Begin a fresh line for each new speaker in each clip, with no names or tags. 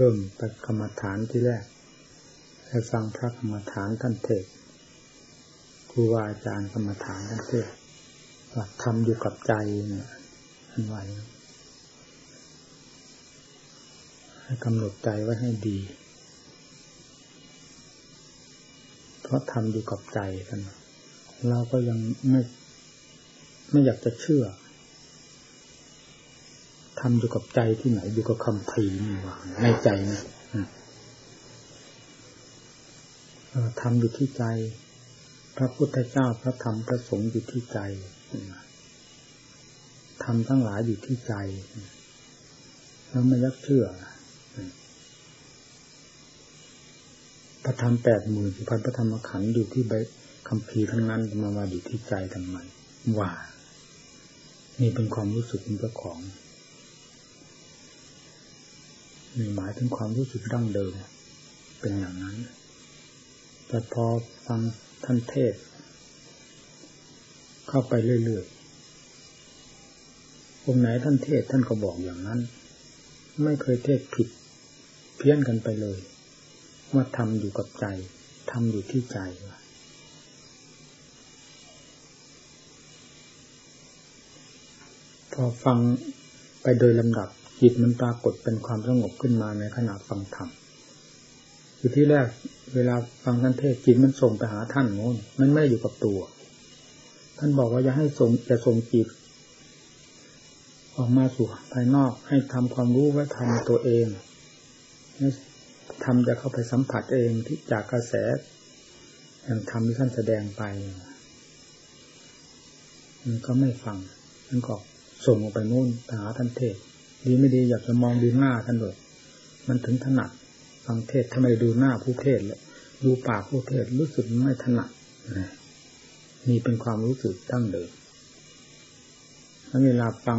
เริ่มไปกรรมฐานที่แรกให้ฟังพระกรรมฐานท่านเทศครูบาอาจารย์กรรมฐานท่านเทศว่าทำอยู่กับใจเนี่ยอันไหวให้กำหนดใจไว้ให้ดี เพราะทำอยู่กับใจกัน เราก็ยังไม่ไม่อยากจะเชื่อ ทำอยู่กับใจที่ไหนอยู่กับคำพีนี่ว่าในใจนะทำอยู่ที่ใจ พระพุทธเจ้าพระธรรมพระสงฆ์อยู่ที่ใจทำทั้งหลายอยู่ที่ใจแล้วไม่ยักเชื่อพระธรรมแปดหมื่นสิพันพระธรรมขันธ์อยู่ที่ใบคำพีทั้งนั้นมาว่าอยู่ที่ใจทำไมว่านี่เป็นความรู้สึกของเจ้าของ นี่หมายถึงความรู้สึกดั้งเดิม เป็นอย่างนั้น แต่พอฟังท่านเทศ เข้าไปเรื่อยๆองไหนท่านเทศท่านก็บอกอย่างนั้น ไม่เคยเทศผิดเพี้ยนกันไปเลยว่าทำอยู่กับใจทำอยู่ที่ใจพอฟังไปโดยลำดับ จิตมันปรากฏเป็นความสงบขึ้นมาในขณะฟังธรรมคือที่แรกเวลาฟังท่านเทศจิตมันส่งไปหาท่านโน้นมันไม่อยู่กับตัว ท่านบอกว่าอย่าให้ส่งจะส่งจิต ออกมาสู่ภายนอกให้ทำความรู้ไว้ทำตัวเองทำจะเข้าไปสัมผัสเองที่จากกระแสแห่งธรรมที่ท่านแสดงไปมันก็ไม่ฟังมันก็ส่งออกไปนู่นไปหาท่านเทศ ดีไม่ดีอยากจะมองดูหน้าท่านเลยมันถึงถนัดฟังเทศทำไมดูหน้าผู้เทศเลยดูปากผู้เทศรู้สึกไม่ถนัดนี่เป็นความรู้สึกตั้งเดิมแล้วเวลาฟัง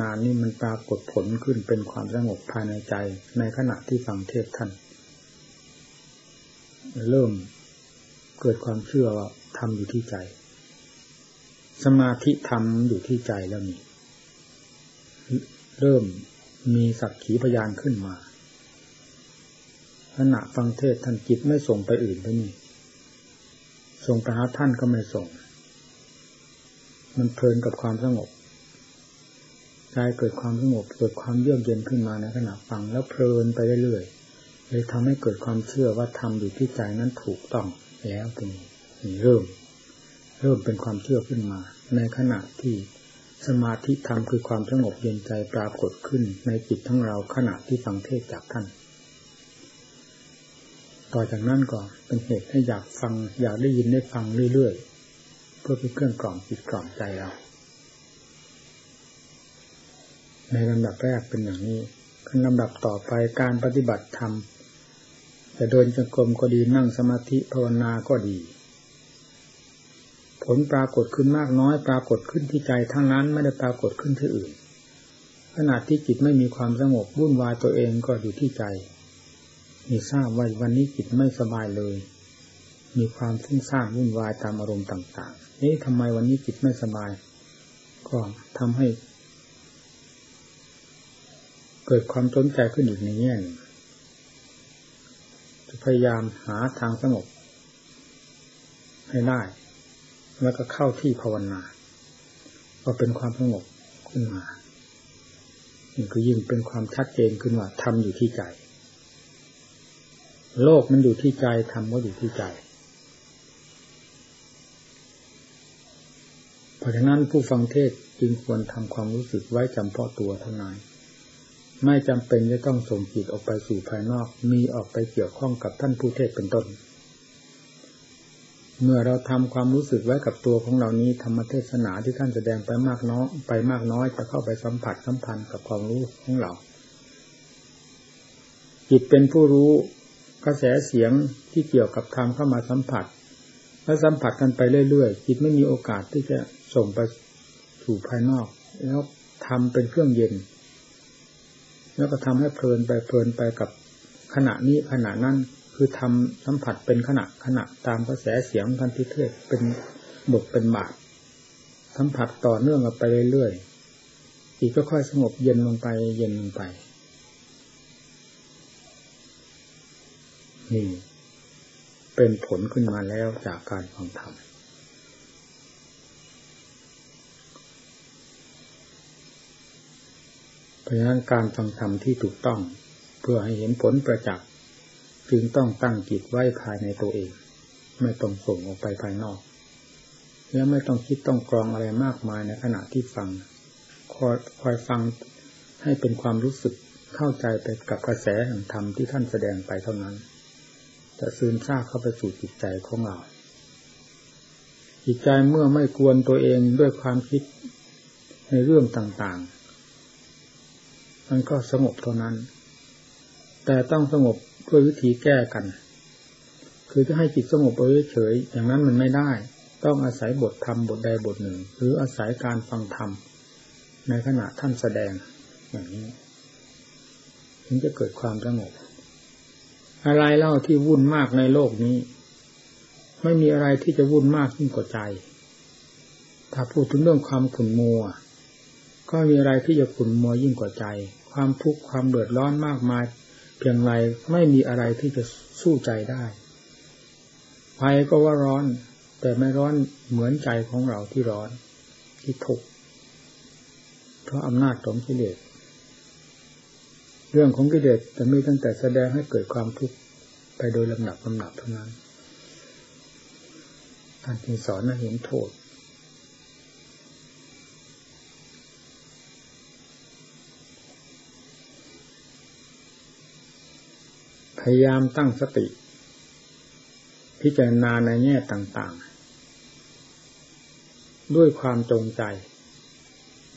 นานๆนี่มันปรากฏผลขึ้นเป็นความสงบภายในใจ ในขณะที่ฟังเทศท่าน เริ่มเกิดความเชื่อว่าทำอยู่ที่ใจ สมาธิทำอยู่ที่ใจแล้วนี่ เริ่มมีสักขีพยานขึ้นมาขณะฟังเทศท่านจิตไม่ส่งไปอื่นไปนี่ส่งไปหาท่านก็ไม่ส่ง มันเพลินกับความสงบใจเกิดความสงบเกิดความเยือกเย็นขึ้นมาในขณะฟังแล้วเพลินไปเรื่อยๆเลยทำให้เกิดความเชื่อว่าทำอยู่ที่ใจนั้นถูกต้องแล้วตรงนี้เริ่ม เริ่มเป็นความเชื่อขึ้นมา ในขณะที่ สมาธิธรรมคือความสงบเย็นใจปรากฏขึ้นในจิตทั้งเราขณะที่ฟังเทศจากท่าน ต่อจากนั้นก็เป็นเหตุให้อยากฟังอยากได้ยินได้ฟังเรื่อยๆ เพื่อเป็นเครื่องกล่อมจิตกล่อมใจเรา ในลำดับแรกเป็นอย่างนี้ขึ้นลำดับต่อไปการปฏิบัติธรรมจะเดินจงกรมก็ดีนั่งสมาธิภาวนาก็ดี ผลปรากฏขึ้นมากน้อยปรากฏขึ้นที่ใจทั้งนั้นไม่ได้ปรากฏขึ้นที่อื่นขณะที่จิตไม่มีความสงบวุ่นวายตัวเองก็อยู่ที่ใจมีทราบว่าวันนี้จิตไม่สบายเลย มีความฟุ้งซ่านวุ่นวายตามอารมณ์ต่างๆนี่ทำไมวันนี้จิตไม่สบาย ก็ทำให้ เกิดความสนใจขึ้นอีกในแง่จะพยายามหาทางสงบให้ได้ แล้วก็เข้าที่ภาวนา ก็เป็นความสงบขึ้นมานี่คือยิ่งเป็นความชัดเจนขึ้นว่าทำอยู่ที่ใจ โลกมันอยู่ที่ใจทำก็อยู่ที่ใจ เพราะฉะนั้นผู้ฟังเทศจึงควรทำความรู้สึกไว้จำเพาะตัวเท่านั้นไม่จำเป็นจะต้องส่งจิตออกไปสู่ภายนอก มีออกไปเกี่ยวข้องกับท่านผู้เทศเป็นต้น เมื่อเราทำความรู้สึกไว้กับตัวของเรานี้ธรรมเทศนาที่ท่านแสดงไปมากน้อยไปมากน้อยจะเข้าไปสัมผัสสัมพันธ์กับความรู้ของเรา จิตเป็นผู้รู้กระแสเสียงที่เกี่ยวกับธรรมเข้ามาสัมผัสแล้วสัมผัสกันไปเรื่อยๆจิตไม่มีโอกาสที่จะส่งไปสู่ภายนอก แล้วทำเป็นเครื่องเย็น แล้วก็ทำให้เพลินไปเพลินไปกับขณะนี้ขณะนั้น คือทำสัมผัสเป็นขณะขณะตามกระแสเสียงทันทิเทศเป็นบทเป็นบาทสัมผัสต่อเนื่องกันไปเรื่อยๆอีกก็ค่อยสงบเย็นลงไป เย็นลงไปนี่เป็นผลขึ้นมาแล้วจากการฟังธรรมเพราะฉะนั้นการฟังธรรมที่ถูกต้อง เพื่อให้เห็นผลประจักษ์ จึงต้องตั้งจิตไว้ภายในตัวเอง ไม่ต้องส่งออกไปภายนอก และไม่ต้องคิดต้องกรองอะไรมากมายในขณะที่ฟัง คอยคอยฟังให้เป็นความรู้สึกเข้าใจไปกับกระแสแห่งธรรมที่ท่านแสดงไปเท่านั้น จะซึมซาบเข้าไปสู่จิตใจของเราจิตใจเมื่อไม่กวนตัวเองด้วยความคิดในเรื่องต่างๆ มันก็สงบเท่านั้น แต่ต้องสงบด้วยวิธีแก้กัน คือจะให้จิตสงบเฉยๆอย่างนั้นมันไม่ได้ ต้องอาศัยบทธรรมบทใดบทหนึ่ง หรืออาศัยการฟังธรรมในขณะท่านแสดงอย่างนี้ถึงจะเกิดความสงบ อะไรเล่าที่วุ่นมากในโลกนี้ ไม่มีอะไรที่จะวุ่นมากยิ่งกว่าใจ ถ้าพูดถึงเรื่องความขุ่นมัว ก็มีอะไรที่จะขุ่นมัวยิ่งกว่าใจ ความทุกข์ความเดือดร้อนมากมาย พียงไรไม่มีอะไรที่จะสู้ใจได้ไฟก็ว่าร้อน แต่ไม่ร้อนเหมือนใจของเราที่ร้อนที่ทุกข์เพราะอำนาจของกิเลสเรื่องของกิเลสจะมีตั้งแต่แสดงให้เกิดความทุกข์ไปโดยลำดับลำดับเท่านั้นท่านจึงสอนให้เห็นโทษ พยายามตั้งสติ พิจารณาในแง่ต่างๆ ด้วยความจงใจ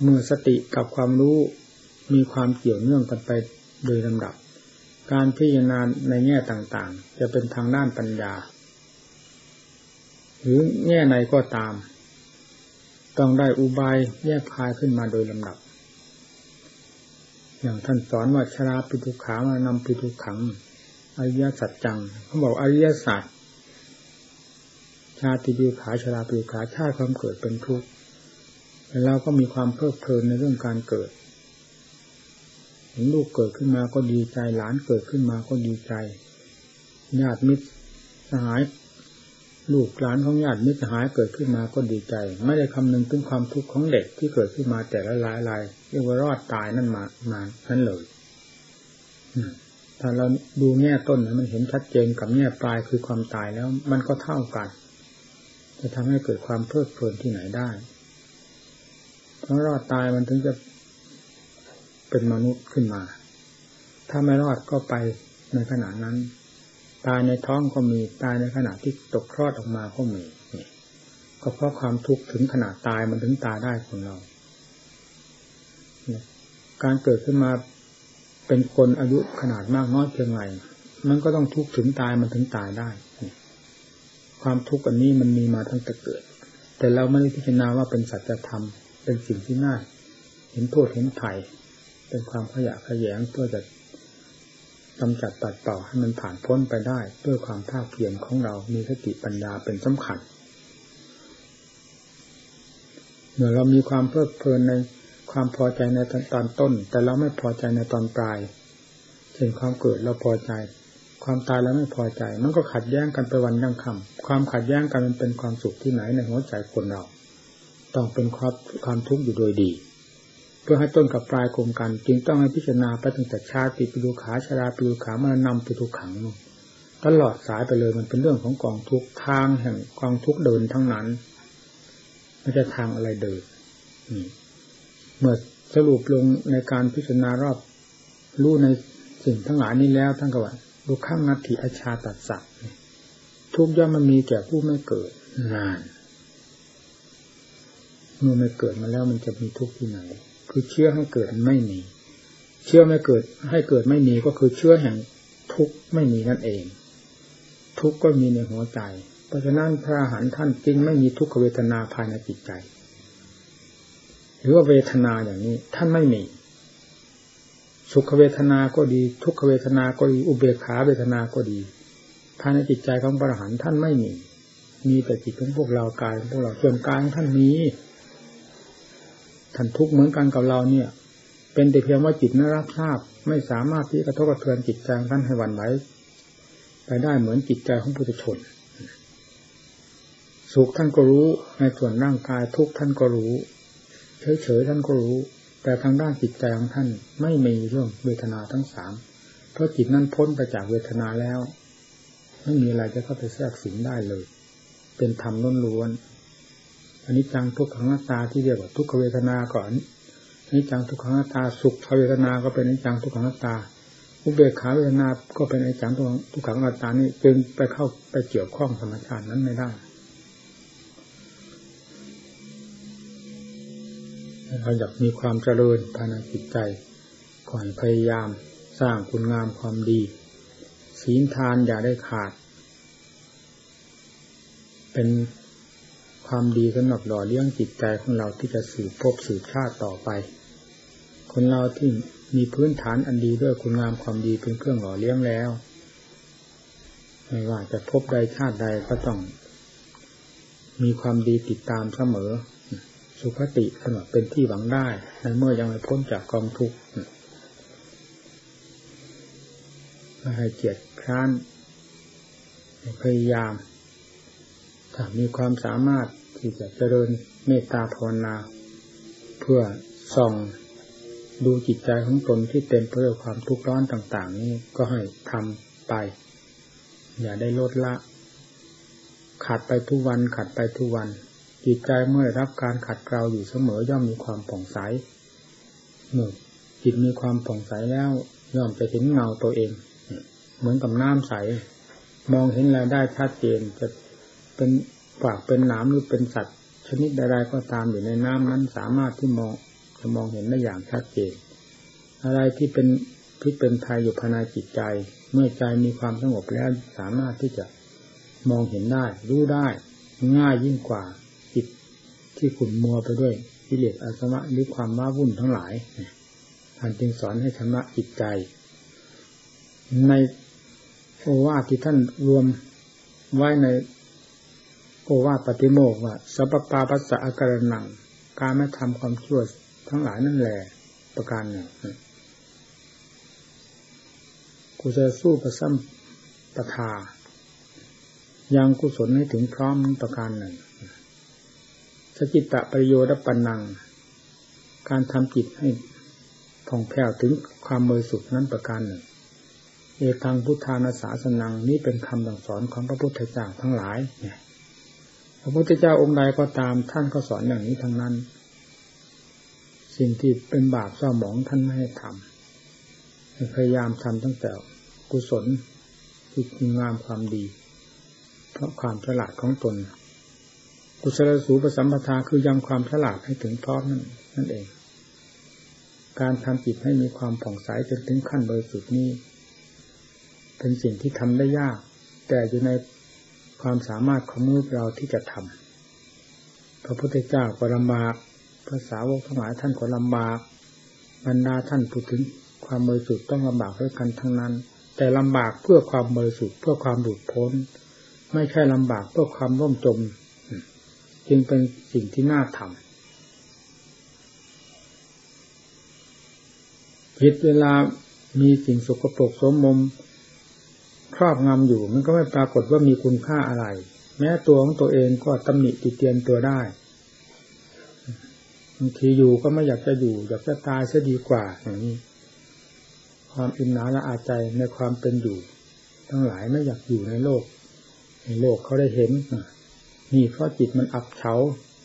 เมื่อสติกับความรู้มีความเกี่ยวเนื่องกันไปโดยลำดับ การพิจารณาในแง่ต่างๆ จะเป็นทางด้านปัญญา หรือแง่ไหนก็ตาม ต้องได้อุบายแยกคายขึ้นมาโดยลำดับอย่างท่านสอนว่าชราปิทุขามานำปิทุขัง อริยสัจจังเขาบอกอริยสัจชาติปิขาชราปิขาชาติความเกิดเป็นทุกข์แล้วเราก็มีความเพลิดเพลินในเรื่องการเกิดห็นลูกเกิดขึ้นมาก็ดีใจหลานเกิดขึ้นมาก็ดีใจญาติมิตรสหายลูกหลานของญาติมิตรสหายเกิดขึ้นมาก็ดีใจ ไม่ได้คำนึงถึงความทุกข์ของเด็กที่เกิดขึ้นมาแต่ละลายลายเรียกว่ารอดตายนั่นมามานั่นเลย ถ้าเราดูแง่ต้นมันเห็นชัดเจนกับแง่ปลายคือความตายแล้ว มันก็เท่ากัน จะทำให้เกิดความเพลิดเพลินที่ไหนได้ เพราะรอดตายมันถึงจะเป็นมนุษย์ขึ้นมา ถ้าไม่รอดก็ไปในขณะนั้น ตายในท้องก็มีตายในขณะที่ตกคลอดออกมาก็มีนี่ก็เพราะความทุกข์ถึงขนาดตายมันถึงตายได้ของเรา การเกิดขึ้นมา เป็นคนอายุขนาดมากน้อยเพียงไรมันก็ต้องทุกข์ถึงตายมันถึงตายได้ ความทุกข์อันนี้มันมีมาตั้งแต่เกิด แต่เราไม่ได้พิจารณาว่าเป็นสัจธรรม เป็นสิ่งที่น่า เห็นโทษเห็นไถ่เป็นความขยะขยงเพื่อจะกำจัดตัดต่อให้มันผ่านพ้นไปได้ ด้วยความภาคเพียรของเรา มีสติปัญญาเป็นสำคัญเมื่อเรามีความเพลิดเพลินใน ความพอใจในตอนต้น แต่เราไม่พอใจในตอนปลายเช่นความเกิดเราพอใจ ความตายเราไม่พอใจ มันก็ขัดแย้งกันไปวันยังคำความขัดแย้งกันมันเป็นความสุขที่ไหนในหัวใจคนเรา ต้องเป็นความความทุกข์อยู่โดยดีพื่อให้ต้นกับปลายคงกัน จึงต้องให้พิจารณาไปตั้งแต่ชาติปิดูขาชาราปิดูขามานำปิดูขังตลอดสายไปเลยมันเป็นเรื่องของกองทุกทางแห่งกองทุกเดินทั้งนั้นไม่ใช่ทางอะไรเดิน เมื่อสรุปลงในการพิจารณารอบรู้ในสิ่งทั้งหลายนี้แล้วทั้งกว่าดูข้างนัตถิอชาตัดสักทุกย่อมมันมีแก่ผู้ไม่เกิดนานเมื่อไม่เกิดมาแล้วมันจะมีทุกข์ที่ไหน คือเชื่อให้เกิดไม่มี เชื่อไม่เกิด ให้เกิดไม่มีก็คือเชื่อแห่งทุกข์ไม่มีนั่นเอง ทุกข์ก็มีในหัวใจ เพราะฉะนั้นพระหันท่านจึงไม่มีทุกขเวทนาภายในจิตใจ หรือว่าเวทนาอย่างนี้ ท่านไม่มี สุขเวทนาก็ดี ทุกขเวทนาก็ดีอุเบกขาเวทนาก็ดีภายในจิตใจของพระหันท่านไม่มี มีแต่จิตของพวกเรากายของพวกเราส่วนกายของท่านนี้ท่านทุกข์เหมือนกันกับเราเนี่ย เป็นแต่เพียงว่าจิตนั้นรับทราบ ไม่สามารถที่กระทบกระเทือนจิตใจท่านให้หวั่นไหวไปได้เหมือนจิตใจของปุถุชนสุขท่านก็รู้ในส่วนร่างกายทุกท่านก็รู้ เฉยๆท่านก็รู้ แต่ทางด้านจิตใจของท่านไม่มีเรื่องเวทนาทั้งสามเพราะจิตนั้นพ้นไปจากเวทนาแล้ว ไม่มีอะไรจะเข้าไปแทรกสิงได้เลย เป็นธรรมล้วนๆอันนี้จังทุกขังหน้าตาที่เรียกว่าทุกขเวทนาก่อนอันิจังทุกขังหน้าตาสุขเวทนาก็เป็นนิจังทุกขังหน้าตาอุเบกขาเวทนาก็เป็นนิจังทุกขังหน้าตานี่จึงไปเข้าไปเกี่ยวข้องธรรมชาตินั้นไม่ได้ เราอยากมีความเจริญภายในจิตใจก่อนพยายามสร้างคุณงามความดีศีลทานอย่าได้ขาด เป็นความดีสำหรับหล่อเลี้ยงจิตใจของเราที่จะสืบพบสืบชาติต่อไป คนเราที่มีพื้นฐานอันดีด้วยคุณงามความดีเป็นเครื่องหล่อเลี้ยงแล้ว ไม่ว่าจะพบใดชาติใดก็ต้อง มีความดีติดตามเสมอ สุภติสำหรับเป็นที่หวังได้ในเมื่อยังไม่พ้นจากกองทุกข์ให้เกียรติคร้านพยายามถ้ามีความสามารถที่จะเจริญเมตตาภาวนา เพื่อส่องดูจิตใจของตนที่เต็มไปด้วยความทุกข์ร้อนต่าง ๆ นี้ก็ให้ทำไป อย่าได้ลดละขัดไปทุกวันขัดไปทุกวัน จิตใจเมื่อรับการขัดเกลาอยู่เสมอย่อมมีความผ่องใสเมื่อจิตมีความผ่องใสแล้วย่อมจะเห็นเงาตัวเอง เหมือนกับน้ำใส มองเห็นอะไรได้ชัดเจนจะเป็นฝากเป็นหนามหรือเป็นสัตว์ ชนิดใดๆก็ตามอยู่ในน้ำนั้นสามารถที่มองจะมองเห็นได้อย่างชัดเจน อะไรที่เป็นพิษเป็นภัยอยู่ภายในจิตใจ เมื่อใจมีความสงบแล้วสามารถที่จะมองเห็นได้ รู้ได้ ง่ายยิ่งกว่า ที่ขุ่นมัวไปด้วยกิเลสอาสวะหรือความว้าวุ่นทั้งหลายท่านจึงสอนให้ชำระจิตใจ ในโอวาทที่ท่านรวมไว้ในโอวาทปฏิโมกว่าสัพปาปัสสะอาการนัง การไม่ทำความชั่วทั้งหลายนั่นแหละประการหนึ่งกูจะสู้ประซ้ำประทายังกุศลให้ถึงพร้อมประการหนึ่ง สจิตตะประโยชน์ปัญนัง การทำจิตให้ผ่องแผ้วถึงความเมยสุดนั้นประการหนึ่ง เอตังพุทธานาสาสนังนี้เป็นคำสอนของพระพุทธเจ้าทั้งหลายเนี่ยพระพุทธเจ้าองค์ใดก็ตามท่านก็สอนอย่างนี้ทั้งนั้น สิ่งที่เป็นบาปเศร้าหมองท่านไม่ให้ทำพยายามทำตั้งแต่กุศลที่งามความดี เพราะความฉลาดของตน กุศลสูปสัมปทาคือยังความฉลาดให้ถึงพร้อมนั่นนั่นเอง การทำจิตให้มีความผ่องใสจนถึงขั้นโดยสุดนี้ เป็นสิ่งที่ทำได้ยาก แต่อยู่ในความสามารถของมนุษย์เราที่จะทำพระพุทธเจ้าก็ลำบากภาษาวกทั้งหลายท่านก็ลำบากบรรดาท่านพูดถึงความบริสุทธิ์ต้องลำบากด้วยกันทั้งนั้น แต่ลำบากเพื่อความบริสุทธิ์เพื่อความหลุดพ้น ไม่ใช่ลำบากเพื่อความร่มจม จึงเป็นสิ่งที่น่าทำผิดเวลามีสิ่งสกปรกสมมมครอบงำอยู่ มันก็ไม่ปรากฏว่ามีคุณค่าอะไร แม้ตัวของตัวเองก็ตำหนิติเตียนตัวได้บางทีอยู่ก็ไม่อยากจะอยู่ อยากจะตายซะดีกว่าอย่างนี้ ความอินหนาละอาใจในความเป็นอยู่ ทั้งหลายไม่อยากอยู่ในโลก ในโลกเขาได้เห็น นี่เพราะจิตมันอับเฉา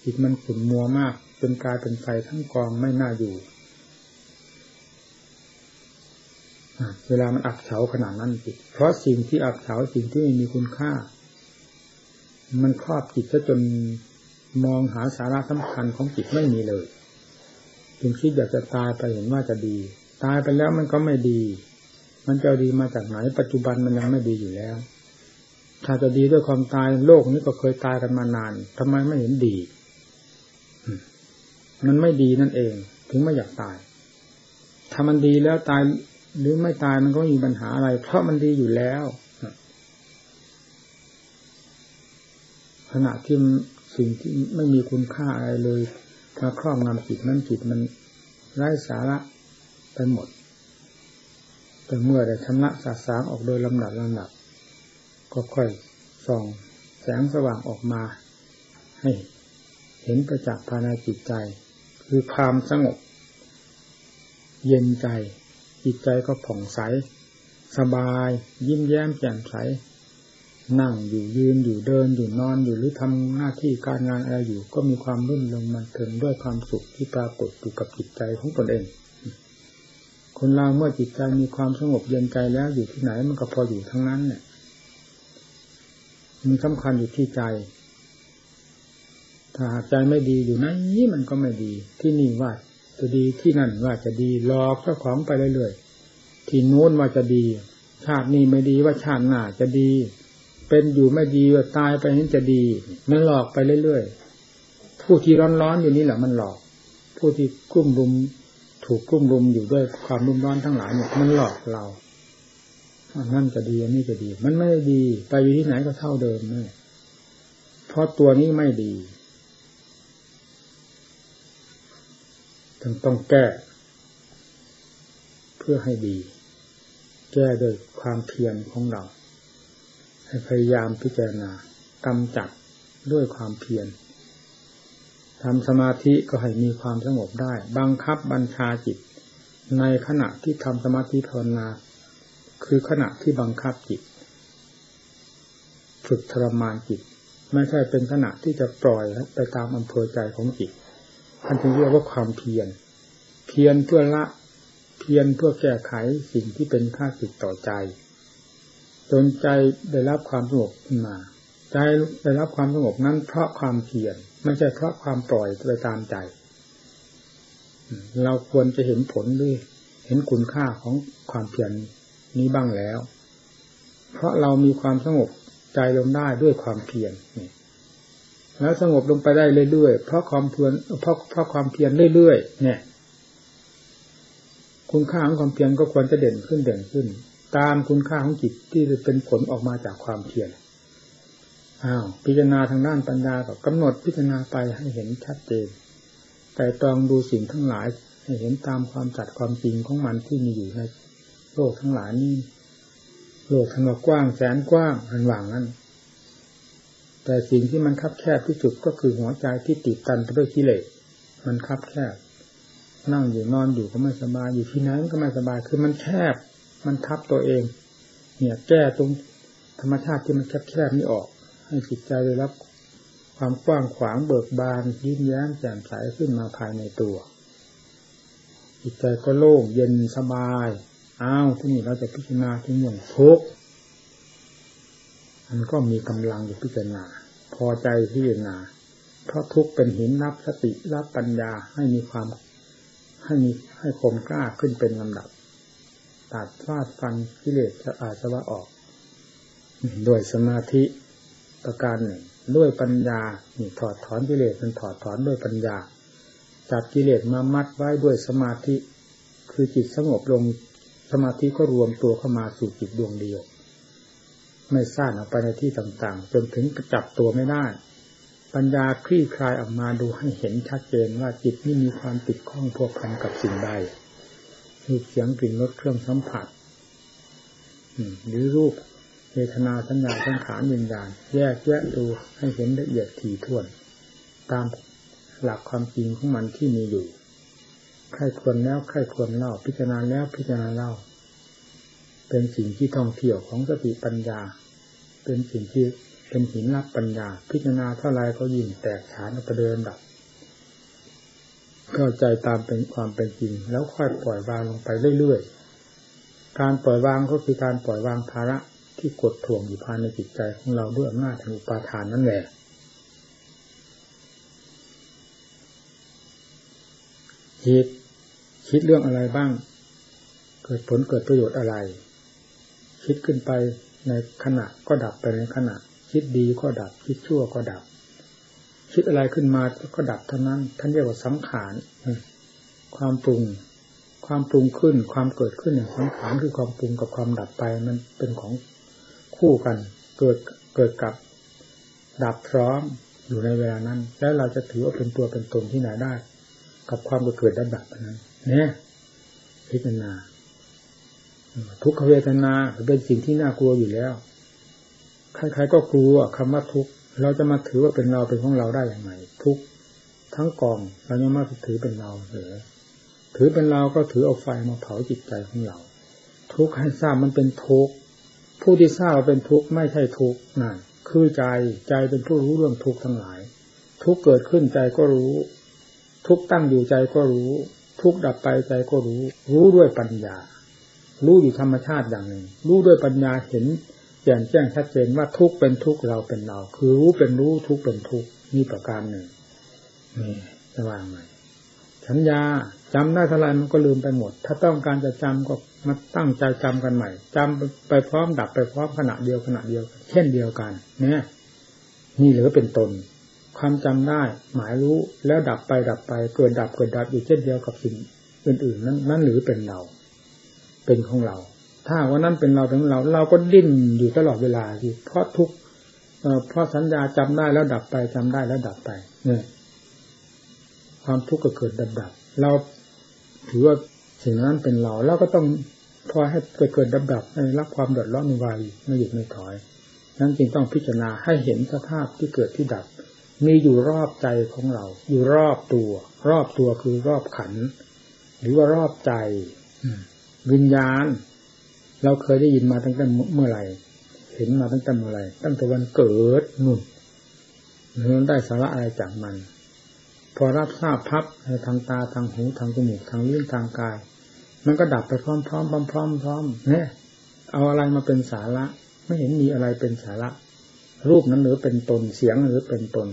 จิตมันขุ่นมัวมากจนกลายเป็นไฟทั้งกองไม่น่าอยู่เวลามันอับเฉาขนาดนั้นจิตเพราะสิ่งที่อับเฉาสิ่งที่ไม่มีคุณค่า มันครอบจิตซะจนมองหาสาระสำคัญของจิตไม่มีเลยจึงคิดอยากจะตายไปเห็นว่าจะดี ตายไปแล้วมันก็ไม่ดี มันจะดีมาจากไหนปัจจุบันมันยังไม่ดีอยู่แล้ว ถ้าจะดีด้วยความตายโลกนี้ก็เคยตายกันมานานทำไมไม่เห็นดีมันไม่ดีนั่นเอง ถึงไม่อยากตาย ถ้ามันดีแล้วตายหรือไม่ตายมันก็มีปัญหาอะไร เพราะมันดีอยู่แล้วขณะที่สิ่งที่ไม่มีคุณค่าอะไรเลยมาครอบงำจิตนั้นจิตมันไร้สาระไปหมดแต่เมื่อได้ชำระสาสางออกโดยลำดับลำดับ ก็ค่อยส่องแสงสว่างออกมา ให้เห็นประจักษ์ภายในจิตใจ คือความสงบ เย็นใจ จิตใจก็ผ่องใส สบาย ยิ้มแย้มแจ่มใส นั่งอยู่ยืนอยู่เดินอยู่นอนอยู่หรือทำหน้าที่การงานอะไรอยู่ ก็มีความรุ่นลงมันเถิงด้วยความสุขที่ปรากฏอยู่กับจิตใจของตนเองคนเราเมื่อจิตใจมีความสงบเย็นใจแล้วอยู่ที่ไหนมันก็พออยู่ทั้งนั้นเนี่ย มันสำคัญอยู่ที่ใจ ถ้าหากใจไม่ดีอยู่นั้นนี้มันก็ไม่ดี ที่นี่ว่าจะดีที่นั่นว่าจะดีหลอกเจ้าของไปเรื่อยๆที่โน้นว่าจะดี ชาตินี้ไม่ดีว่าชาติหน้าจะดี เป็นอยู่ไม่ดีว่าตายไปนั้นจะดี มันหลอกไปเรื่อยๆผู้ที่ร้อนๆอยู่นี่แหละมันหลอก ผู้ที่กุ้มรุม ถูกกุ้มรุมอยู่ด้วยความรุ่มร้อนทั้งหลายเนี่ยมันหลอกเรา นั่นจะดีอันนี้จะดี มันไม่ดี ไปอยู่ที่ไหนก็เท่าเดิมนี่เพราะตัวนี้ไม่ดีถึงต้องแก้ เพื่อให้ดี แก้โดยความเพียรของเรา ให้พยายามพิจารณากำจัดด้วยความเพียรทำสมาธิก็ให้มีความสงบได้ บังคับบัญชาจิต ในขณะที่ทำสมาธิภาวนา คือขณะที่บังคับจิต ฝึกทรมานจิต ไม่ใช่เป็นขณะที่จะปล่อยไปตามอำเภอใจของจิตท่านจึงเรียกว่าความเพียรเพียรเพื่อละเพียรเพื่อแก้ไขสิ่งที่เป็นข้าศึกต่อใจ จนใจได้รับความสงบขึ้นมาใจได้รับความสงบนั้นเพราะความเพียรไม่ใช่เพราะความปล่อยไปตามใจ เราควรจะเห็นผลด้วย เห็นคุณค่าของความเพียร นี้บ้างแล้ว เพราะเรามีความสงบใจลงได้ด้วยความเพียรแล้วสงบลงไปได้เรื่อยๆเพราะความเพียรเพราะเพราะความเพียรเรื่อยๆเนี่ย คุณค่าของความเพียรก็ควรจะเด่นขึ้นเด่นขึ้น ตามคุณค่าของจิตที่จะเป็นผลออกมาจากความเพียรอ้าวพิจารณาทางด้านปัญญาก็กำหนดพิจารณาไปให้เห็นชัดเจนแต่ตองดูสิ่งทั้งหลายให้เห็นตามความจัดความจริงของมันที่มีอยู่ใน โลกทั้งหลายนี้โลกทั้งกว้างแสนกว้างอันหว่างนั้น แต่สิ่งที่มันคับแคบที่สุดก็คือหัวใจที่ติดตันไปด้วยกิเลสมันคับแคบ นั่งอยู่นอนอยู่ก็ไม่สบายอยู่ที่นั้นก็ไม่สบายคือมันแคบ มันทับตัวเอง เนี่ยแก้ตรงธรรมชาติที่มันแคบแคบนี้ออก ให้จิตใจได้รับความกว้างขวางเบิกบานยิ้มแย้มแจ่มใสขึ้นมาภายในตัว จิตใจก็โล่งเย็นสบาย อ้าวที่นี่เราจะพิจารณาถึงเรื่องทุกข์มันก็มีกำลังอยู่พิจารณา พอใจพิจารณา เพราะทุกข์เป็นหินรับสติรับปัญญาให้มีความให้มีให้คมกล้าขึ้นเป็นลำดับ ตัดฟาดฟันกิเลสจะอาสวะออก ด้วยสมาธิประการหนึ่ง ด้วยปัญญานี่ถอดถอนกิเลสมันถอดถอนด้วยปัญญา จับกิเลสมามัดไว้ด้วยสมาธิ คือจิตสงบลง สมาธิก็รวมตัวเข้ามาสู่จิตดวงเดียว ไม่ซ่านออกไปในที่ต่างๆ จนถึงจับตัวไม่ได้ ปัญญาคลี่คลายออกมาดูให้เห็นชัดเจนว่าจิตไม่มีความติดข้องพัวพันกับสิ่งใดรูปเสียงกลิ่นรสเครื่องสัมผัสหรือรูปเวทนาสัญญาสังขารวิญญาณแยกแยะดูให้เห็นละเอียดถี่ถ้วน ตามหลักความจริงของมันที่มีอยู่ ใครควรแล้วใครควรเล่า พิจารณาแล้วพิจารณาเล่า เป็นสิ่งที่ท่องเที่ยวของสติปัญญา เป็นสิ่งที่เป็นหินรับปัญญา พิจารณาเท่าไรก็ยิ่งแตกฉานออกไปเดินดับเข้าใจตามเป็นความเป็นจริง แล้วค่อยปล่อยวางลงไปเรื่อยๆ การปล่อยวางก็คือการปล่อยวางภาระที่กดถ่วงอยู่ภายในจิตใจของเราด้วยอำนาจแห่งอุปาทานนั่นแหละเหตุ คิดเรื่องอะไรบ้าง เกิดผลเกิดประโยชน์อะไร คิดขึ้นไปในขณะก็ดับไปในขณะ คิดดีก็ดับ คิดชั่วก็ดับ คิดอะไรขึ้นมาก็ดับเท่านั้น ท่านเรียกว่าสังขารความปรุง ความปรุงขึ้น ความเกิดขึ้นอย่างสังขารคือความปรุงกับความดับไปมันเป็นของคู่กัน เกิดเกิดกับดับพร้อมอยู่ในเวลานั้น แล้วเราจะถือว่าเป็นตัวเป็นตนที่ไหนได้ กับความเกิดและดับนั้น เนี่ยพิจารณาทุกขเวทนาเป็นสิ่งที่น่ากลัวอยู่แล้วใครๆก็กลัวคำว่าทุกข์เราจะมาถือว่าเป็นเราเป็นของเราได้อย่างไรทุกทั้งกองเรายังมาถือเป็นเราเหรอถือเป็นเราก็ถือเอาไฟมาเผาจิตใจของเรา ทุกข์ให้ทราบมันเป็นทุกข์ผู้ที่ทราบเป็นทุกข์ไม่ใช่ทุกข์นั่นคือใจใจเป็นผู้รู้เรื่องทุกข์ทั้งหลาย ทุกข์เกิดขึ้นใจก็รู้ ทุกข์ตั้งอยู่ใจก็รู้ ทุกข์ดับไปใจก็รู้ รู้ด้วยปัญญา รู้อยู่ธรรมชาติอย่างหนึ่ง รู้ด้วยปัญญาเห็นแจ่มแจ้งชัดเจนว่าทุกเป็นทุกเราเป็นเรา คือรู้เป็นรู้ทุกเป็นทุกนี่ประการหนึ่งนี่จะวางไหมสัญญาจำได้เท่าไรมันก็ลืมไปหมด ถ้าต้องการจะจำก็มาตั้งใจจำกันใหม่จำไปพร้อมดับไปพร้อมขณะเดียวขณะเดียว เช่นเดียวกัน เนี่ยนี่เหลือเป็นตน ความจำได้ หมายรู้แล้วดับไปดับไป เกิดดับเกิดดับอยู่เช่นเดียวกับสิ่งอื่นๆนั้นนั่นหรือเป็นเรา เป็นของเรา ถ้าว่านั้นเป็นเราเป็นเรา เราก็ดิ้นอยู่ตลอดเวลาที่เพราะทุกเพราะสัญญาจำได้แล้วดับไปจำได้แล้วดับไป เนี่ย ความทุกข์ก็เกิดดับดับเราถือว่าสิ่งนั้นเป็นเราเราก็ต้องพอให้เกิดเกิดดับดับให้รับความเดือดร้อนในวัยไม่หยุดไม่ถอยนั้นจึงต้องพิจารณาให้เห็นสภาพที่เกิดที่ดับ มีอยู่รอบใจของเรา อยู่รอบตัว รอบตัวคือรอบขัน หรือว่ารอบใจวิญญาณ เราเคยได้ยินมาตั้งแต่เมื่อไหร่เห็นมาตั้งแต่เมื่อไหร่ตั้งแต่วันเกิดนุ่นเนื้อได้สาระอะไรจากมัน พอรับทราบพับในทางตาทางหูทางจมูกทางลิ้นทางกาย มันก็ดับไปพร้อมๆพร้อมๆพร้อมพร้อมเนี่ยเอาอะไรมาเป็นสาระ ไม่เห็นมีอะไรเป็นสาระ รูปนั้นหรือเป็นตนเสียงหรือเป็นตน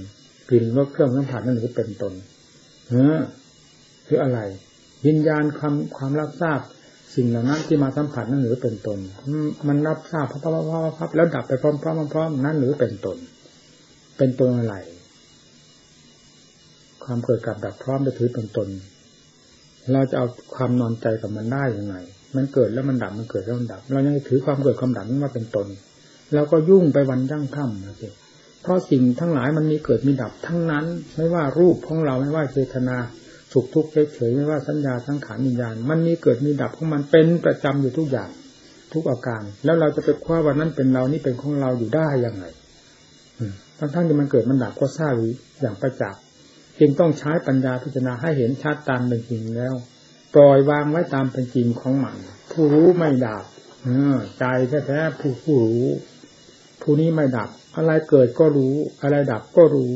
กลิ่นรสเครื่องสัมผัสนั้นหรือเป็นตนเออคืออะไร วิญญาณความความรับทราบสิ่งเหล่านั้นที่มาสัมผัสนั่นหรือเป็นตน มันรับทราบพับพับพับพับแล้วดับไปพร้อมพร้อมพร้อมนั่นหรือเป็นตน เป็นตัวอะไร ความเกิดกับดับพร้อมจะถือเป็นตน เราจะเอาความนอนใจกับมันได้ยังไง มันเกิดแล้วมันดับมันเกิดแล้วมันดับ เรายังถือความเกิดความดับนั้นว่าเป็นตนเราก็ยุ่งไปวันยั่งค่ำนะสิ เพราะสิ่งทั้งหลายมันมีเกิดมีดับทั้งนั้น ไม่ว่ารูปของเราไม่ว่าเจตนาสุขทุกข์เฉยไม่ว่าสัญญาทั้งขานิญญาณ มันมีเกิดมีดับของมันเป็นประจำอยู่ทุกอย่างทุกอาการ แล้วเราจะไปคว้าวันนั้นเป็นเรานี่เป็นของเราอยู่ได้ยังไงทั้งทั้งที่มันเกิดมันดับก็ทราบอย่างประจักษ์จึงต้องใช้ปัญญาพิจารณาให้เห็นชัดตามเป็นจริงแล้ว ปล่อยวางไว้ตามเป็นจริงของมันผู้รู้ไม่ดับใจแท้ๆผู้ผู้รู้ ผู้นี้ไม่ดับ อะไรเกิดก็รู้ อะไรดับก็รู้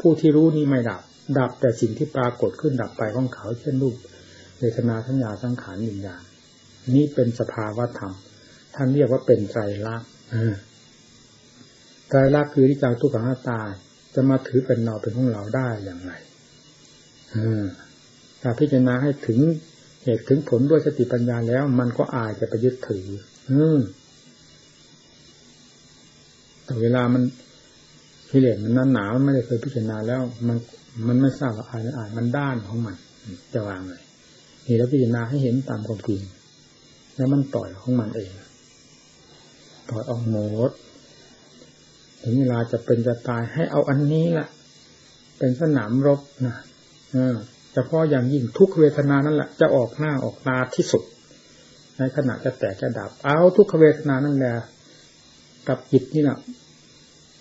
ผู้ที่รู้นี้ไม่ดับ ดับแต่สิ่งที่ปรากฏขึ้นดับไปของเขา เช่นรูปเวทนาสัญญาสังขารวิญญาณนี่เป็นสภาวะธรรม ท่านเรียกว่าเป็นไตรลักษณ์ไตรลักษณ์คือที่จังทุกขังตาจะมาถือเป็นเราเป็นของเราได้อย่างไรถ้าพิจารณาให้ถึงเหตุถึงผลด้วยสติปัญญาแล้ว มันก็อายจะไปยึดถือ อืม แต่เวลามันกิเลสมันนั้นหนามันไม่ได้เคยพิจารณาแล้ว มันมันไม่ทราบว่าอ่านอ่านมันด้านของมันจะวางเลยนี่แล้วพิจารณาให้เห็นตามความจริงแล้วมันปล่อยของมันเองปล่อยออกโหมดถึงเวลาจะเป็นจะตายให้เอาอันนี้แหละเป็นสนามรบนะเฉพาะอย่างยิ่งทุกเวทนานั่นแหละจะออกหน้าออกตาที่สุด ในขณะจะแตกจะดับ เอาทุกเวทนานั่นแหละกับจิตนี่แหละ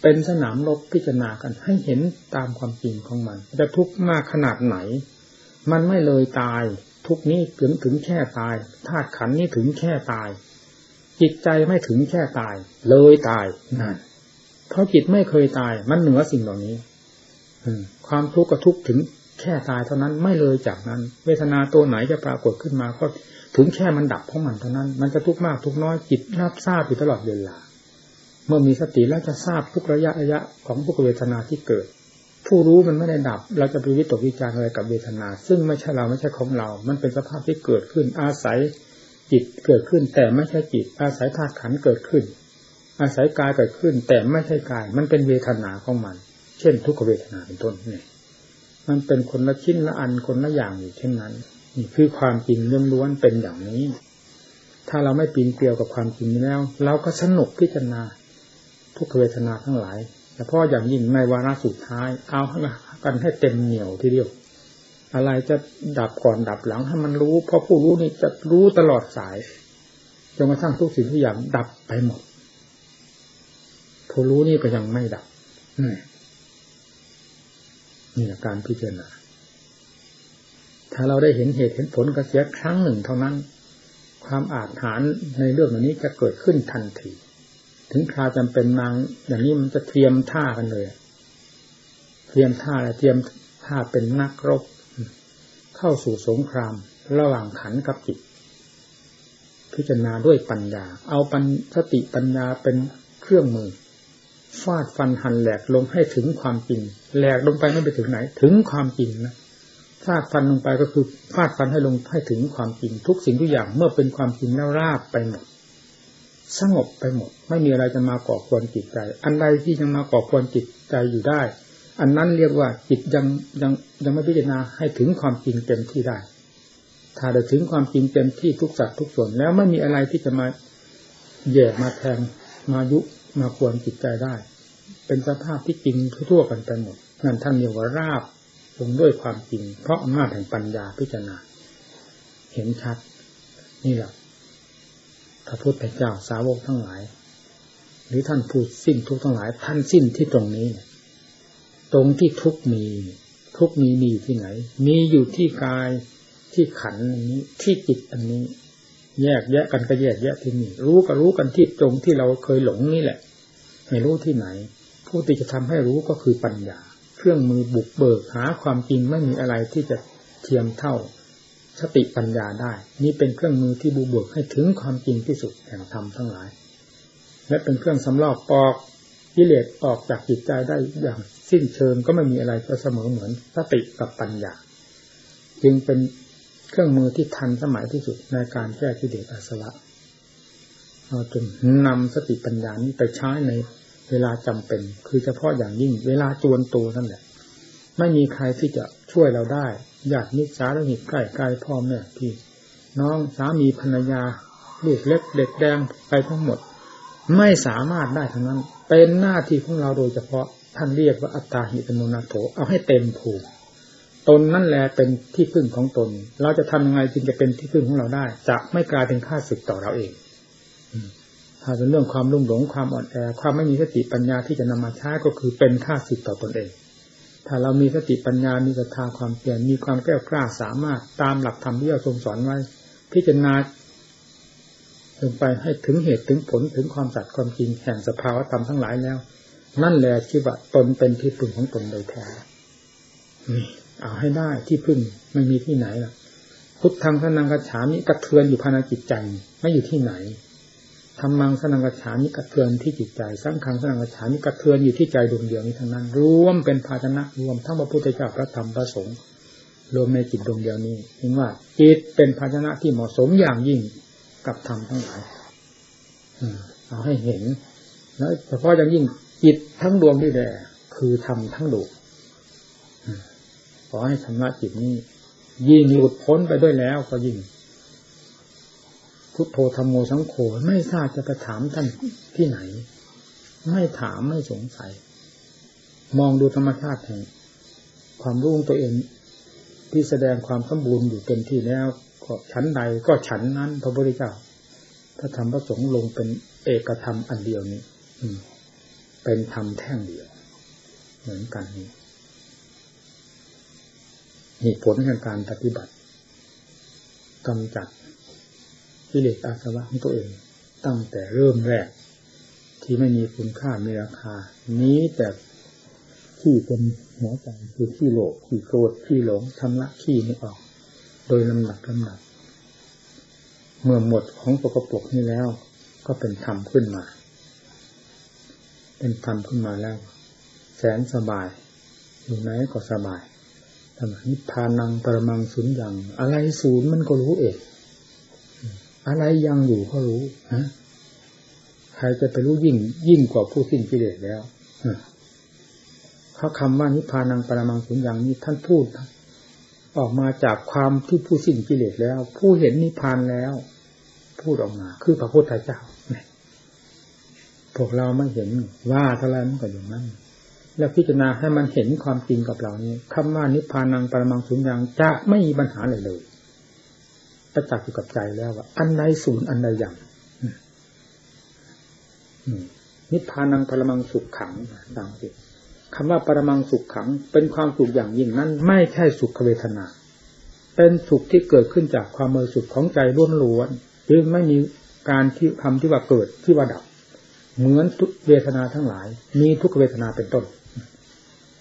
เป็นสนามรบพิจารณากัน ให้เห็นตามความจริงของมันจะทุกข์มากขนาดไหน มันไม่เลยตาย ทุกนี้ถึงถึงแค่ตายธาตุขันนี้ถึงแค่ตาย จิตใจไม่ถึงแค่ตาย เลยตายนั่นเพราะจิตไม่เคยตาย มันเหนือสิ่งเหล่านี้ความทุกข์ก็ทุกข์ถึงแค่ตายเท่านั้นไม่เลยจากนั้น เวทนาตัวไหนจะปรากฏขึ้นมาก็ถึงแค่มันดับของมันเท่านั้น มันจะทุกข์มากทุกน้อยจิตรับทราบอยู่ตลอดเวลา เมื่อมีสติแล้วจะทราบทุกระยะระยะของทุกเวทนาที่เกิด ผู้รู้มันไม่ได้ดับ เราจะไปวิตกวิจารอะไรกับเวทนา ซึ่งไม่ใช่เราไม่ใช่ของเรา มันเป็นสภาพที่เกิดขึ้น อาศัยจิตเกิดขึ้น แต่ไม่ใช่จิต อาศัยธาตุขันเกิดขึ้น อาศัยกายเกิดขึ้น แต่ไม่ใช่กาย มันเป็นเวทนาของมัน เช่น ทุกขเวทนาเป็นต้นนี่มันเป็นคนละชิ้นละอันคนละอย่างอยู่เช่นนั้นนี่คือความจริงล้วนๆเป็นอย่างนี้ ถ้าเราไม่ปีนเกลียวกับความจริงนี้แล้ว เราก็สนุกพิจารณา ทุกเวทนาทั้งหลายแต่พ่ออย่างยิ่งในวาระสุดท้าย เอากันให้เต็มเหนียวทีเดียว อะไรจะดับก่อนดับหลังให้มันรู้เพราะผู้รู้นี่จะรู้ตลอดสายจนกระทั่งทุกสิ่งทุกอย่างดับไปหมดผู้รู้นี่ก็ยังไม่ดับนี่แหละการพิจารณาถ้าเราได้เห็นเหตุเห็นผลกระเสียครั้งหนึ่งเท่านั้น ความอาจฐานในเรื่องนี้จะเกิดขึ้นทันที ถึงคราวจำเป็นนาง อย่างนี้มันจะเตรียมท่ากันเลย เตรียมท่าและเตรียมท่าเป็นนักรบ เข้าสู่สงคราม ระหว่างขันกับจิต พิจารณาด้วยปัญญา เอาปัญสติปัญญาเป็นเครื่องมือฟาดฟันหันแหลกลงให้ถึงความจริง แหลกลงไปไม่ไปถึงไหน ถึงความจริงนะฟาดฟันลงไปก็คือฟาดฟันให้ลงให้ถึงความจริง ทุกสิ่งทุกอย่างเมื่อเป็นความจริงแล้วราบไปหมด สงบไปหมด ไม่มีอะไรจะมาก่อควรจิตใจ อันใดที่ยังมาก่อควรจิตใจอยู่ได้ อันนั้นเรียกว่าจิตยังยังยังไม่พิจารณาให้ถึงความจริงเต็มที่ได้ ถ้าได้ถึงความจริงเต็มที่ทุกสัตว์ทุกส่วน แล้วไม่มีอะไรที่จะมาแย่มาแทงมายุมาควรจิตใจได้ เป็นสภาพที่จริงทั่วกันไปหมดนั่นท่านเรียกว่าราบลงด้วยความจริง เพราะอำนาจแห่งปัญญาพิจารณา เห็นชัด นี่แหละ ระพุทธเจ้าสาวกทั้งหลาย หรือท่านพูดสิ้นทุกทั้งหลาย ท่านสิ้นที่ตรงนี้ ตรงที่ทุกมี ทุกมีมีอยู่ที่ไหน มีอยู่ที่กายที่ขันนี้ที่จิตอันนี้ แยกแยะกันก็แยกแยะที่นี่รู้ก็รู้กันที่ตรงที่เราเคยหลงนี่แหละ ไม่รู้ที่ไหน ผู้ที่จะทำให้รู้ก็คือปัญญา เครื่องมือบุกเบิกหาความจริงไม่มีอะไรที่จะเทียมเท่า สติปัญญาได้ นี่เป็นเครื่องมือที่บุกเบิกให้ถึงความจริงที่สุดแห่งธรรมทั้งหลาย และเป็นเครื่องสำลอกปอกกิเลสออกจากจิตใจได้อย่างสิ้นเชิงก็ไม่มีอะไรจะเสมอเหมือนสติกับปัญญา จึงเป็นเครื่องมือที่ทันสมัยที่สุดในการแก้กิเลสอาสวะเราจึงนำสติปัญญานี้ไปใช้ในเวลาจำเป็น คือเฉพาะอย่างยิ่ง เวลาจวนตัวนั่นแหละ ไม่มีใครที่จะช่วยเราได้ ญาติมิตรสาระหิตใกล้ไกลพ่อแม่พี่น้องสามีภรรยา ลูกเล็กเด็กแดงไปทั้งหมด ไม่สามารถได้ทั้งนั้น เป็นหน้าที่ของเราโดยเฉพาะท่านเรียกว่าอัตตาหิตโนนาโถเอาให้เต็มภูมิตนนั่นแหละเป็นที่พึ่งของตน เราจะทำยังไงจึงจะเป็นที่พึ่งของเราได้ จะไม่กลายเป็นข้าศึกต่อเราเองถ้าเป็นเรื่องความลุ่มหลงความอ่อนแอความไม่มีสติปัญญาที่จะนำมาใช้ก็คือเป็นค่าสิทธิ์ต่อตนเอง ถ้าเรามีสติปัญญา มีศรัทธาความเปลี่ยนมีความแก้วกล้าสามารถตามหลักธรรมที่เราทรงสอนไว้ พิจารณาลงไปให้ถึงเหตุถึงผลถึงความสัตย์ความจริงแห่งสภาวธรรมทั้งหลายแล้ว นั่นแหละที่ว่าตนเป็นที่พึ่งของตนโดยแท้เอาให้ได้ที่พึ่งไม่มีที่ไหนล่ะพุทธังพนังกระฉามิกระเทือนอยู่ภายในจิตใจไม่อยู่ที่ไหน ธรรมังสนังกระฉามิกระเทือนที่จิตใจสังขังสนังกระฉามิกระเทือนอยู่ที่ใจดวงเดียวนี้ทั้งนั้น รวมเป็นภาชนะรวมทั้งพระพุทธเจ้าพระธรรมพระสงฆ์รวมในจิตดวงเดียวนี้เห็นว่าจิตเป็นภาชนะที่เหมาะสมอย่างยิ่งกับธรรมทั้งหลายเอาให้เห็นแล้วเฉพาะอย่างยิ่งจิตทั้งดวงนี่แหละคือธรรมทั้งดวงขอให้ชำระจิตนี้ยิ่งหลุดพ้นไปด้วยแล้วก็ยิ่ง พุทโธธรรมโมสังโฆไม่ทราบจะไปถามท่านที่ไหน ไม่ถามไม่สงสัย มองดูธรรมชาติแห่งความรู้ตัวเองที่แสดงความสมบูรณ์อยู่เต็มที่แล้ว ก็ชั้นใดก็ฉันนั้น พระพุทธเจ้าถ้าทำพระสงฆ์ลงเป็นเอกธรรมอันเดียวนี้ อืม เป็นธรรมแท่งเดียว เหมือนกันนี่นี่ผลแห่งการปฏิบัติกำจัด กิเลสอาสวะของตัวเองตั้งแต่เริ่มแรก ที่ไม่มีคุณค่ามีราคา นี้แต่ขี้เป็นหัวใจคือขี้โลภขี้โกรธขี้หลงทำละขี้นี้ออก โดยลำหนักลำหนักเมื่อหมดของปกปกนี้แล้ว ก็เป็นธรรมขึ้นมา เป็นธรรมขึ้นมาแล้ว แสนสบาย อยู่ไหนก็สบายธรรมนิพพานังปรมังสุญญ์อย่างอะไรศูนย์มันก็รู้เอง อะไรยังอยู่ก็รู้ฮะใครจะไปรู้ยิ่งยิ่งกว่าผู้สิ้นกิเลสแล้วเขาคำว่านิพพานังปรมังสุญญ์ย่างนี้ท่านพูดออกมาจากความที่ผู้สิ้นกิเลสแล้ว ผู้เห็นนิพพานแล้ว พูดออกมา คือพระพุทธเจ้าพวกเราไม่เห็นว่าเท่าไรมันก็อย่างนั้นแล้วพิจารณาให้มันเห็นความจริงกับเรานี้คำว่านิพพานังปรมังสุญญ์จะไม่มีปัญหาเลยเลย ประจักษ์อยู่กับใจแล้วว่า อันใดศูนย์อันใดอย่างนิพพานังปรมังสุขขังดังสิคำว่าปรมังสุขขัง เป็นความสุขอย่างยิ่งนั้น ไม่ใช่สุขเวทนา เป็นสุขที่เกิดขึ้นจากความบริสุทธิ์ของใจล้วนๆจึงไม่มีการที่ทำที่ว่าเกิดที่ว่าดับ เหมือนทุกเวทนาทั้งหลาย มีทุกเวทนาเป็นต้น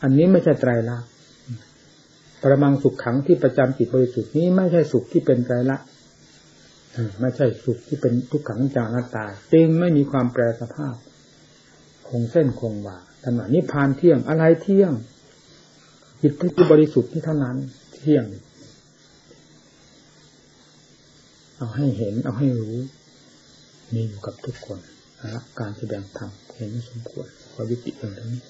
อันนี้ไม่ใช่ไตรลักษณ์ ปรมังสุขขังที่ประจำจิตบริสุทธิ์นี้ไม่ใช่สุขที่เป็นไตรลักษณ์ไม่ใช่สุขที่เป็นทุกขังจานัตาจึงไม่มีความแปรสภาพ คงเส้นคงวาขณะนี้พานเที่ยงอะไรเที่ยง จิตที่บริสุทธิ์ที่เท่านั้น เที่ยง เอาให้เห็น เอาให้รู้ มีอยู่กับทุกคนนะการแสดงธรรมเห็นสมควรขอยุติเพียงเท่านี้